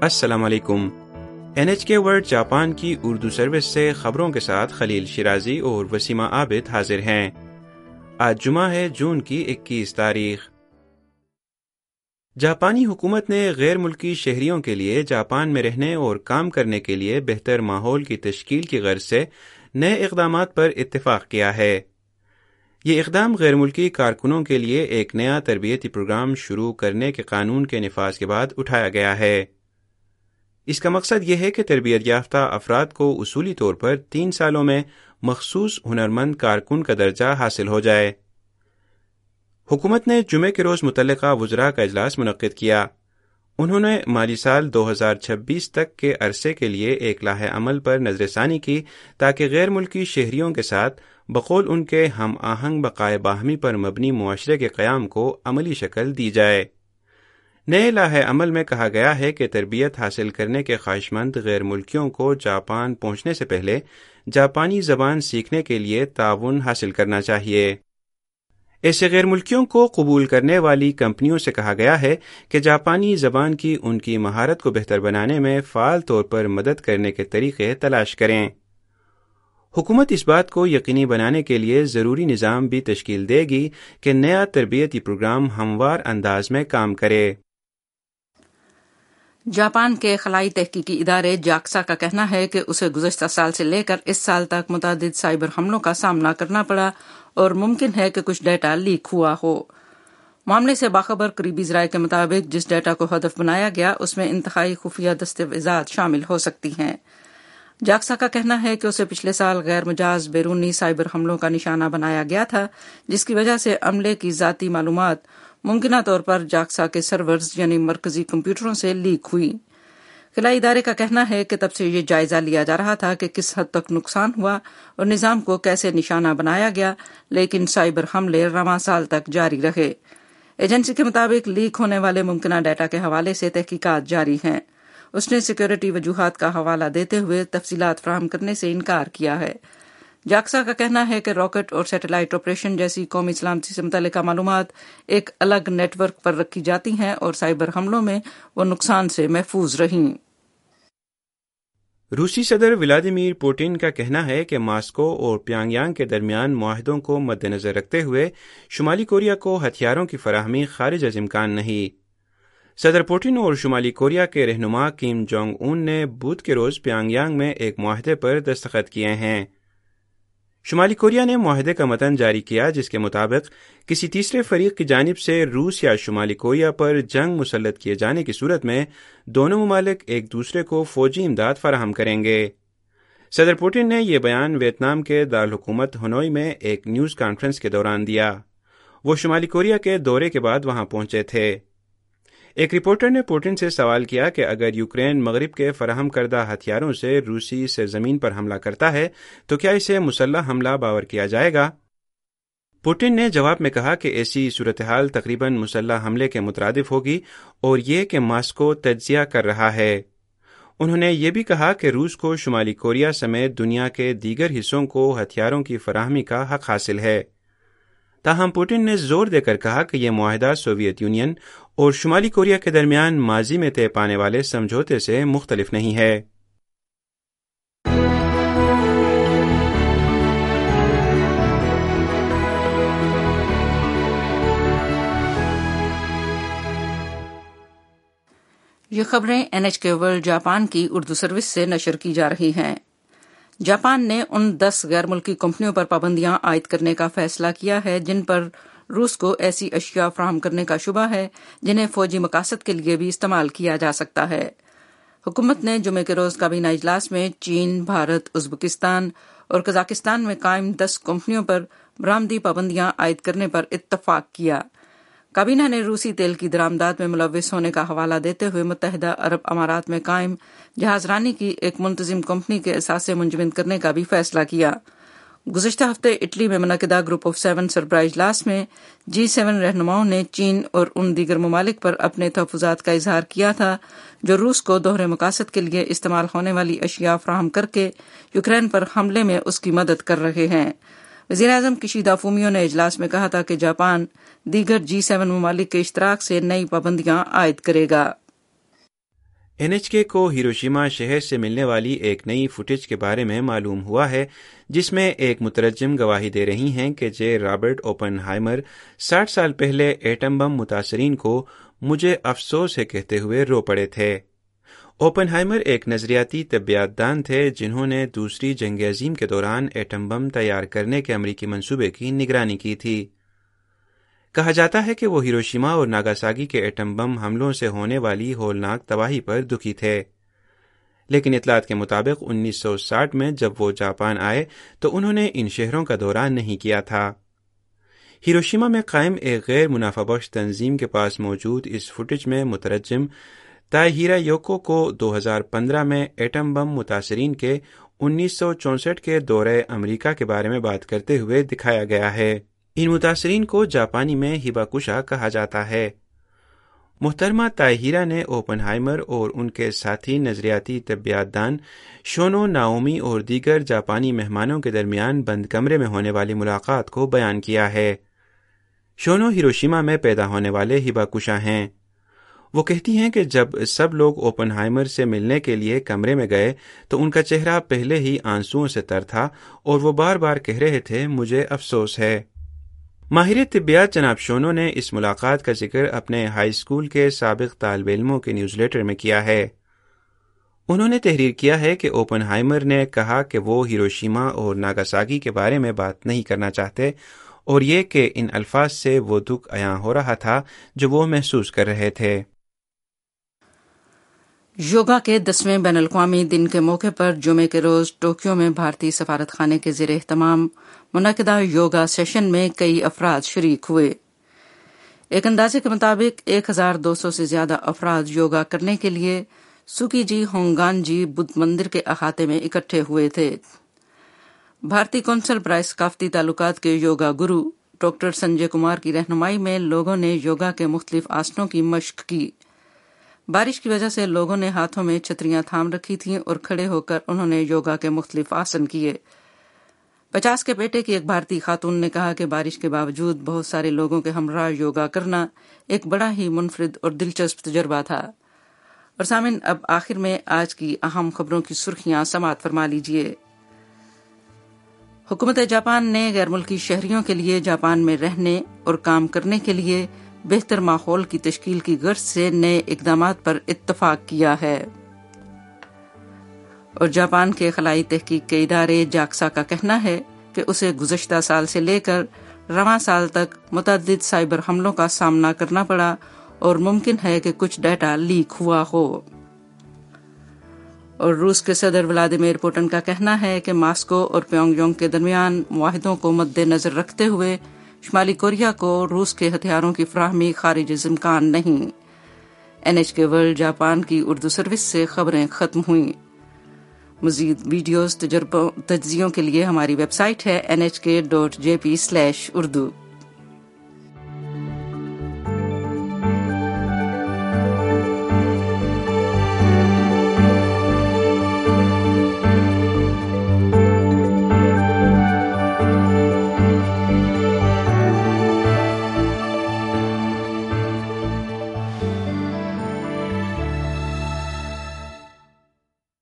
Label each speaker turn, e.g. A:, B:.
A: السلام علیکم۔ N H K world Japan کی اردو سروس سے خبروں کے ساتھ خلیل شرازی اور وسیمہ عابد حاضر ہیں۔ آج جمعہ ہے جون کی اکیس تاریخ۔ جاپانی حکومت نے غیر ملکی شہریوں کے لیے جاپان میں رہنے اور کام کرنے کے لیے بہتر ماحول کی تشکیل کی غرض سے نئے اقدامات پر اتفاق کیا ہے۔ یہ اقدام غیر ملکی کارکنوں کے لیے ایک نیا تربیتی پروگرام شروع کرنے کے قانون کے نفاذ کے بعد اٹھایا گیا ہے۔ اس کا مقصد یہ ہے کہ تربیت یافتہ افراد کو اصولی طور پر تین سالوں میں مخصوص ہنرمند کارکن کا درجہ حاصل ہو جائے۔ حکومت نے جمعے کے روز متعلقہ وزراء کا اجلاس منعقد کیا۔ انہوں نے مالی سال دو ہزار چھبیس تک کے عرصے کے لیے ایک لاہ عمل پر نظر ثانی کی تاکہ غیر ملکی شہریوں کے ساتھ بقول ان کے ہم آہنگ بقائے باہمی پر مبنی معاشرے کے قیام کو عملی شکل دی جائے۔ نئے لاہ عمل میں کہا گیا ہے کہ تربیت حاصل کرنے کے خواہش مند غیر ملکیوں کو جاپان پہنچنے سے پہلے جاپانی زبان سیکھنے کے لیے تعاون حاصل کرنا چاہیے۔ ایسے غیر ملکیوں کو قبول کرنے والی کمپنیوں سے کہا گیا ہے کہ جاپانی زبان کی ان کی مہارت کو بہتر بنانے میں فعال طور پر مدد کرنے کے طریقے تلاش کریں۔ حکومت اس بات کو یقینی بنانے کے لیے ضروری نظام بھی تشکیل دے گی کہ نیا تربیتی پروگرام ہموار انداز میں کام کرے۔
B: جاپان کے خلائی تحقیقی ادارے جاکسا کا کہنا ہے کہ اسے گزشتہ سال سے لے کر اس سال تک متعدد سائبر حملوں کا سامنا کرنا پڑا اور ممکن ہے کہ کچھ ڈیٹا لیک ہوا ہو۔ معاملے سے باخبر قریبی ذرائع کے مطابق جس ڈیٹا کو ہدف بنایا گیا، اس میں انتہائی خفیہ دستاویزات شامل ہو سکتی ہیں۔ جاکسا کا کہنا ہے کہ اسے پچھلے سال غیر مجاز بیرونی سائبر حملوں کا نشانہ بنایا گیا تھا، جس کی وجہ سے عملے کی ذاتی معلومات ممکنہ طور پر جاکسا کے سرورز یعنی مرکزی کمپیوٹروں سے لیک ہوئی۔ خلائی ادارے کا کہنا ہے کہ تب سے یہ جائزہ لیا جا رہا تھا کہ کس حد تک نقصان ہوا اور نظام کو کیسے نشانہ بنایا گیا، لیکن سائبر حملے رواں سال تک جاری رہے۔ ایجنسی کے مطابق لیک ہونے والے ممکنہ ڈیٹا کے حوالے سے تحقیقات جاری ہیں۔ اس نے سیکورٹی وجوہات کا حوالہ دیتے ہوئے تفصیلات فراہم کرنے سے انکار کیا ہے۔ جاکسا کا کہنا ہے کہ راکٹ اور سیٹلائٹ آپریشن جیسی قومی سلامتی سے متعلقہ معلومات ایک الگ نیٹ ورک پر رکھی جاتی ہیں اور سائبر حملوں میں وہ نقصان سے محفوظ رہیں۔
A: روسی صدر ولادیمیر پوٹن کا کہنا ہے کہ ماسکو اور پیانگ یانگ کے درمیان معاہدوں کو مد نظر رکھتے ہوئے شمالی کوریا کو ہتھیاروں کی فراہمی خارج از امکان نہیں۔ صدر پوٹن اور شمالی کوریا کے رہنما کیم جونگ اون نے بدھ کے روز پیانگ یانگ میں ایک معاہدے پر دستخط کیے ہیں۔ شمالی کوریا نے معاہدے کا متن جاری کیا جس کے مطابق کسی تیسرے فریق کی جانب سے روس یا شمالی کوریا پر جنگ مسلط کیے جانے کی صورت میں دونوں ممالک ایک دوسرے کو فوجی امداد فراہم کریں گے۔ صدر پوٹن نے یہ بیان ویتنام کے دارالحکومت ہنوئی میں ایک نیوز کانفرنس کے دوران دیا۔ وہ شمالی کوریا کے دورے کے بعد وہاں پہنچے تھے۔ ایک رپورٹر نے پوٹن سے سوال کیا کہ اگر یوکرین مغرب کے فراہم کردہ ہتھیاروں سے روسی سرزمین پر حملہ کرتا ہے، تو کیا اسے مسلح حملہ باور کیا جائے گا؟ پوٹن نے جواب میں کہا کہ ایسی صورتحال تقریباً مسلح حملے کے مترادف ہوگی اور یہ کہ ماسکو تجزیہ کر رہا ہے۔ انہوں نے یہ بھی کہا کہ روس کو شمالی کوریا سمیت دنیا کے دیگر حصوں کو ہتھیاروں کی فراہمی کا حق حاصل ہے۔ تاہم پوٹن نے زور دے کر کہا کہ یہ معاہدہ سوویت یونین اور شمالی کوریا کے درمیان ماضی میں طے پانے والے سمجھوتے سے مختلف نہیں ہے۔
B: یہ خبریں N H K world Japan کی اردو سروس سے نشر کی جا رہی ہیں۔ جاپان نے ان دس غیر ملکی کمپنیوں پر پابندیاں عائد کرنے کا فیصلہ کیا ہے، جن پر روس کو ایسی اشیاء فراہم کرنے کا شبہ ہے جنہیں فوجی مقاصد کے لیے بھی استعمال کیا جا سکتا ہے۔ حکومت نے جمعے کے روز کابینہ اجلاس میں چین، بھارت، ازبکستان اور قزاقستان میں قائم دس کمپنیوں پر برامدی پابندیاں عائد کرنے پر اتفاق کیا۔ کابینہ نے روسی تیل کی درامداد میں ملوث ہونے کا حوالہ دیتے ہوئے متحدہ عرب امارات میں قائم جہاز رانی کی ایک منتظم کمپنی کے اثاثے منجمد کرنے کا بھی فیصلہ کیا۔ گزشتہ ہفتے اٹلی میں منعقدہ گروپ آف سیون سربراہ اجلاس میں جی سیون رہنماؤں نے چین اور ان دیگر ممالک پر اپنے تحفظات کا اظہار کیا تھا، جو روس کو دوہرے مقاصد کے لیے استعمال ہونے والی اشیاء فراہم کر کے یوکرین پر حملے میں اس کی مدد کر رہے ہیں۔ وزیر اعظم کشیدہ فومیو نے اجلاس میں کہا تھا کہ جاپان دیگر جی سیون ممالک کے اشتراک سے نئی پابندیاں عائد کرے گا۔
A: این ایچ کے کو ہیروشیما شہر سے ملنے والی ایک نئی فوٹیج کے بارے میں معلوم ہوا ہے، جس میں ایک مترجم گواہی دے رہی ہیں کہ جے رابرٹ اوپن ہائمر ساٹھ سال پہلے ایٹم بم متاثرین کو مجھے افسوس ہے کہتے ہوئے رو پڑے تھے۔ اوپن ہائمر ایک نظریاتی طبیات دان تھے جنہوں نے دوسری جنگ عظیم کے دوران ایٹم بم تیار کرنے کے امریکی منصوبے کی نگرانی کی تھی۔ کہا جاتا ہے کہ وہ ہیروشیما اور ناگاساگی کے ایٹم بم حملوں سے ہونے والی ہولناک تباہی پر دکھی تھے۔ لیکن اطلاعات کے مطابق انیس سو ساٹھ میں جب وہ جاپان آئے تو انہوں نے ان شہروں کا دورہ نہیں کیا تھا۔ ہیروشیما میں قائم ایک غیر منافع بخش تنظیم کے پاس موجود اس فوٹیج میں مترجم تاہیرا یوکو کو دو ہزار پندرہ میں ایٹم بم متاثرین کے انیس سو چونسٹھ کے دورے امریکہ کے بارے میں بات کرتے ہوئے دکھایا گیا ہے۔ ان متاثرین کو جاپانی میں ہبا کشا کہا جاتا ہے۔ محترمہ تاہیرا نے اوپن ہائمر اور ان کے ساتھی نظریاتی طبیات دان شونو ناومی اور دیگر جاپانی مہمانوں کے درمیان بند کمرے میں ہونے والی ملاقات کو بیان کیا ہے۔ شونو ہیروشیما میں پیدا ہونے والے ہبا کشا ہیں۔ وہ کہتی ہیں کہ جب سب لوگ اوپن ہائمر سے ملنے کے لیے کمرے میں گئے تو ان کا چہرہ پہلے ہی آنسو سے تر تھا اور وہ بار بار کہہ رہے تھے، مجھے افسوس ہے۔ ماہر طبیات جناب شونو نے اس ملاقات کا ذکر اپنے ہائی اسکول کے سابق طالب علموں کے نیوز لیٹر میں کیا ہے۔ انہوں نے تحریر کیا ہے کہ اوپن ہائمر نے کہا کہ وہ ہیروشیما اور ناگاساگی کے بارے میں بات نہیں کرنا چاہتے اور یہ کہ ان الفاظ سے وہ دکھ عیاں ہو رہا تھا جو وہ محسوس کر رہے تھے۔
B: یوگا کے دسویں بین الاقوامی دن کے موقع پر جمعے کے روز ٹوکیو میں بھارتی سفارت خانے کے زیر اہتمام منعقدہ یوگا سیشن میں کئی افراد شریک ہوئے۔ ایک اندازے کے مطابق ایک ہزار دو سو سے زیادہ افراد یوگا کرنے کے لیے سکی جی ہونگان جی بدھ مندر کے احاطے میں اکٹھے ہوئے تھے۔ بھارتی کونسل برائے ثقافتی تعلقات کے یوگا گرو ڈاکٹر سنجے کمار کی رہنمائی میں لوگوں نے یوگا کے مختلف آسنوں کی مشق کی۔ بارش کی وجہ سے لوگوں نے ہاتھوں میں چھتریاں تھام رکھی تھیں اور کھڑے ہو کر انہوں نے یوگا کے مختلف آسن کیے۔ پچاس کے بیٹے کی ایک بھارتی خاتون نے کہا کہ بارش کے باوجود بہت سارے لوگوں کے ہمراہ یوگا کرنا ایک بڑا ہی منفرد اور دلچسپ تجربہ تھا۔ اور سامن، اب آخر میں آج کی اہم خبروں کی سرخیاں سماعت فرما لیجیے حکومت جاپان نے غیر ملکی شہریوں کے لیے جاپان میں رہنے اور کام کرنے کے لیے بہتر ماحول کی تشکیل کی غرض سے نئے اقدامات پر اتفاق کیا ہے۔ اور جاپان کے خلائی تحقیق کے ادارے جاکسا کا کہنا ہے کہ اسے گزشتہ سال سے لے کر رواں سال تک متعدد سائبر حملوں کا سامنا کرنا پڑا اور ممکن ہے کہ کچھ ڈیٹا لیک ہوا ہو۔ اور روس کے صدر ولادیمیر پوٹن کا کہنا ہے کہ ماسکو اور پیونگ یونگ کے درمیان معاہدوں کو مد نظر رکھتے ہوئے شمالی کوریا کو روس کے ہتھیاروں کی فراہمی خارج امکان نہیں۔ N H K world Japan کی اردو سروس سے خبریں ختم ہوئیں۔ مزید ویڈیوز تجربوں تجزیوں کے لیے ہماری ویب سائٹ ہے N H K dot J P slash Urdu.